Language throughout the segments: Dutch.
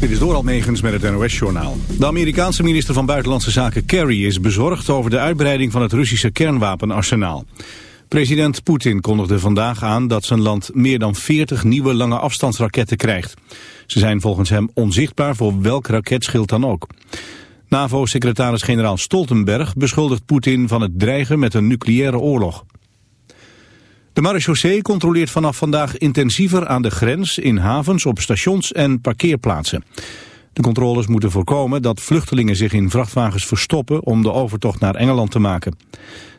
Dit is Doral Megens met het NOS-journaal. De Amerikaanse minister van Buitenlandse Zaken Kerry is bezorgd over de uitbreiding van het Russische kernwapenarsenaal. President Poetin kondigde vandaag aan dat zijn land meer dan 40 nieuwe lange afstandsraketten krijgt. Ze zijn volgens hem onzichtbaar voor welk raketschild dan ook. NAVO-secretaris-generaal Stoltenberg beschuldigt Poetin van het dreigen met een nucleaire oorlog. De marechaussee controleert vanaf vandaag intensiever aan de grens in havens, op stations en parkeerplaatsen. De controles moeten voorkomen dat vluchtelingen zich in vrachtwagens verstoppen om de overtocht naar Engeland te maken.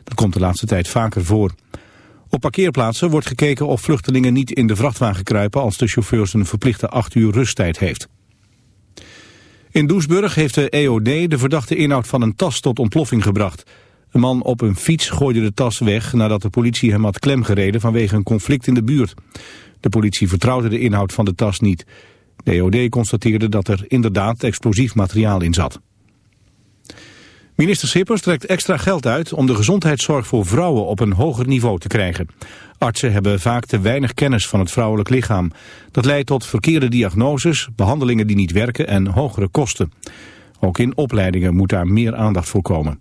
Dat komt de laatste tijd vaker voor. Op parkeerplaatsen wordt gekeken of vluchtelingen niet in de vrachtwagen kruipen als de chauffeur een verplichte acht uur rusttijd heeft. In Doesburg heeft de EOD de verdachte inhoud van een tas tot ontploffing gebracht. Een man op een fiets gooide de tas weg nadat de politie hem had klemgereden vanwege een conflict in de buurt. De politie vertrouwde de inhoud van de tas niet. De EOD constateerde dat er inderdaad explosief materiaal in zat. Minister Schippers trekt extra geld uit om de gezondheidszorg voor vrouwen op een hoger niveau te krijgen. Artsen hebben vaak te weinig kennis van het vrouwelijk lichaam. Dat leidt tot verkeerde diagnoses, behandelingen die niet werken en hogere kosten. Ook in opleidingen moet daar meer aandacht voor komen.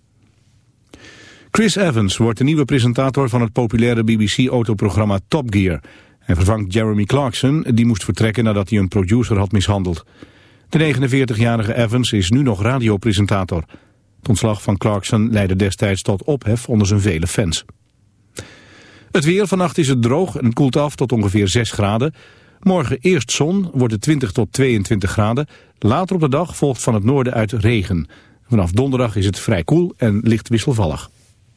Chris Evans wordt de nieuwe presentator van het populaire BBC-autoprogramma Top Gear. Hij vervangt Jeremy Clarkson, die moest vertrekken nadat hij een producer had mishandeld. De 49-jarige Evans is nu nog radiopresentator. Het ontslag van Clarkson leidde destijds tot ophef onder zijn vele fans. Het weer, vannacht is het droog en koelt af tot ongeveer 6 graden. Morgen eerst zon, wordt het 20 tot 22 graden. Later op de dag volgt van het noorden uit regen. Vanaf donderdag is het vrij koel en licht wisselvallig.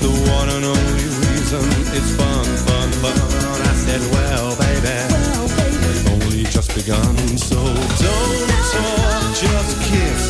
the one and only reason it's fun, fun, fun. I said, well, baby, well, baby. we've only just begun, so don't talk, just kiss.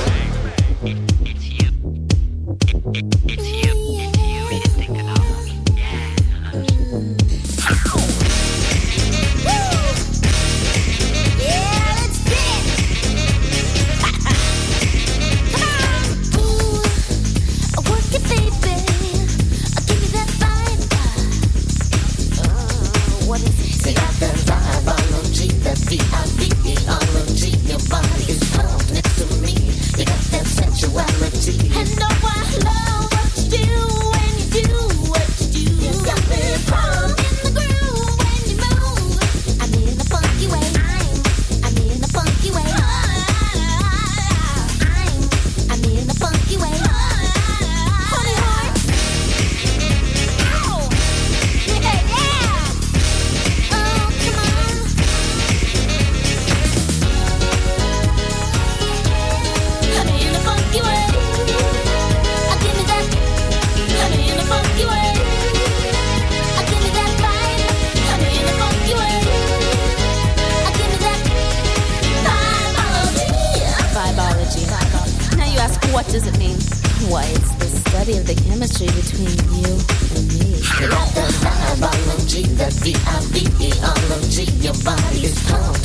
It's time.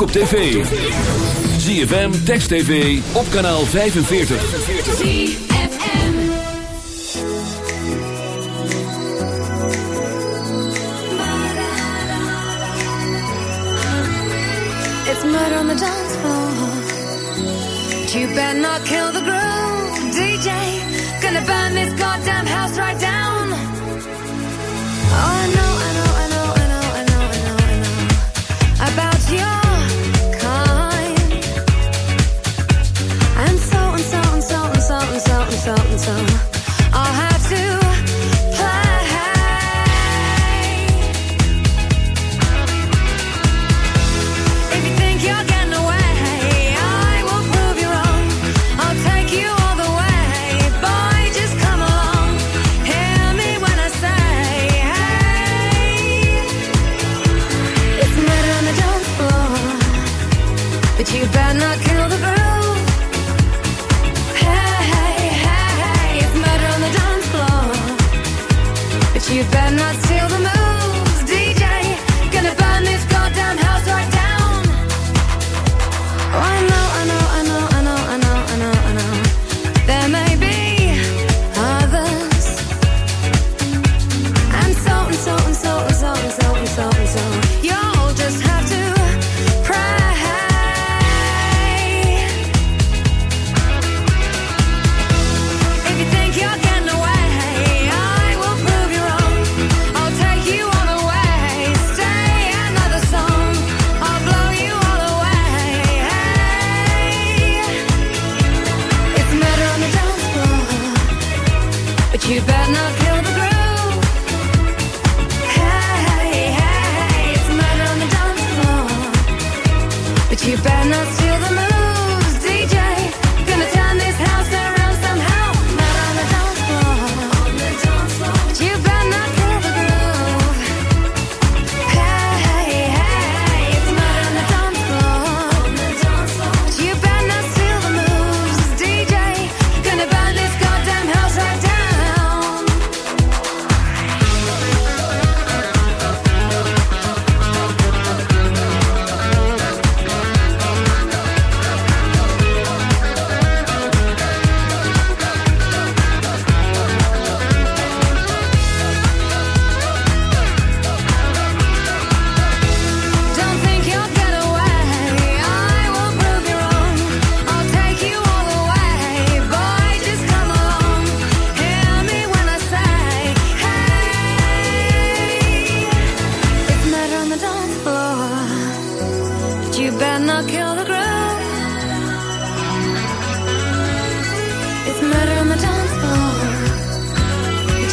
Ook op tv. ZFM, Text TV, op kanaal 45. ZFM. It's murder on the dance floor. But you better not kill the groove, DJ.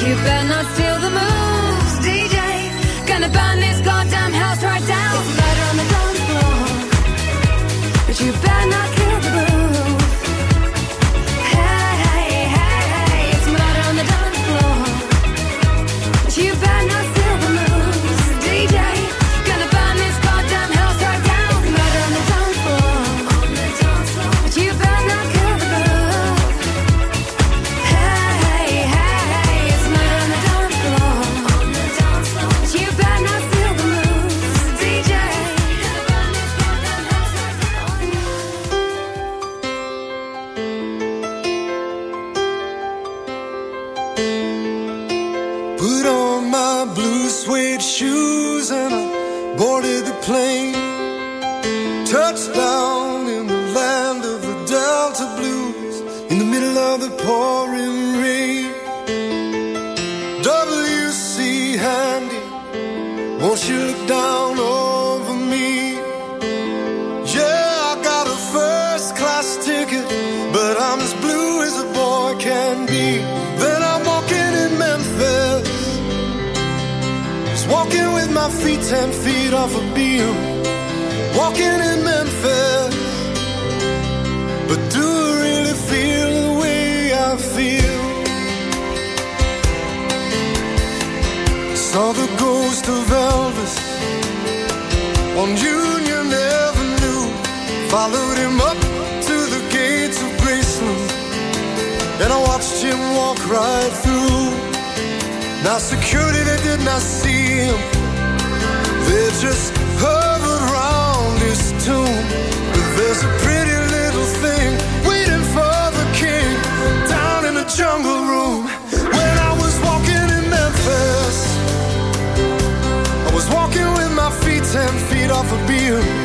You better not feel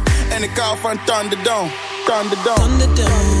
And it hou from Thunderdome, Thunderdome. Thunderdome.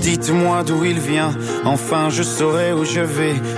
Dites-moi d'où il vient, enfin je saurai où je vais.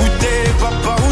Où papa,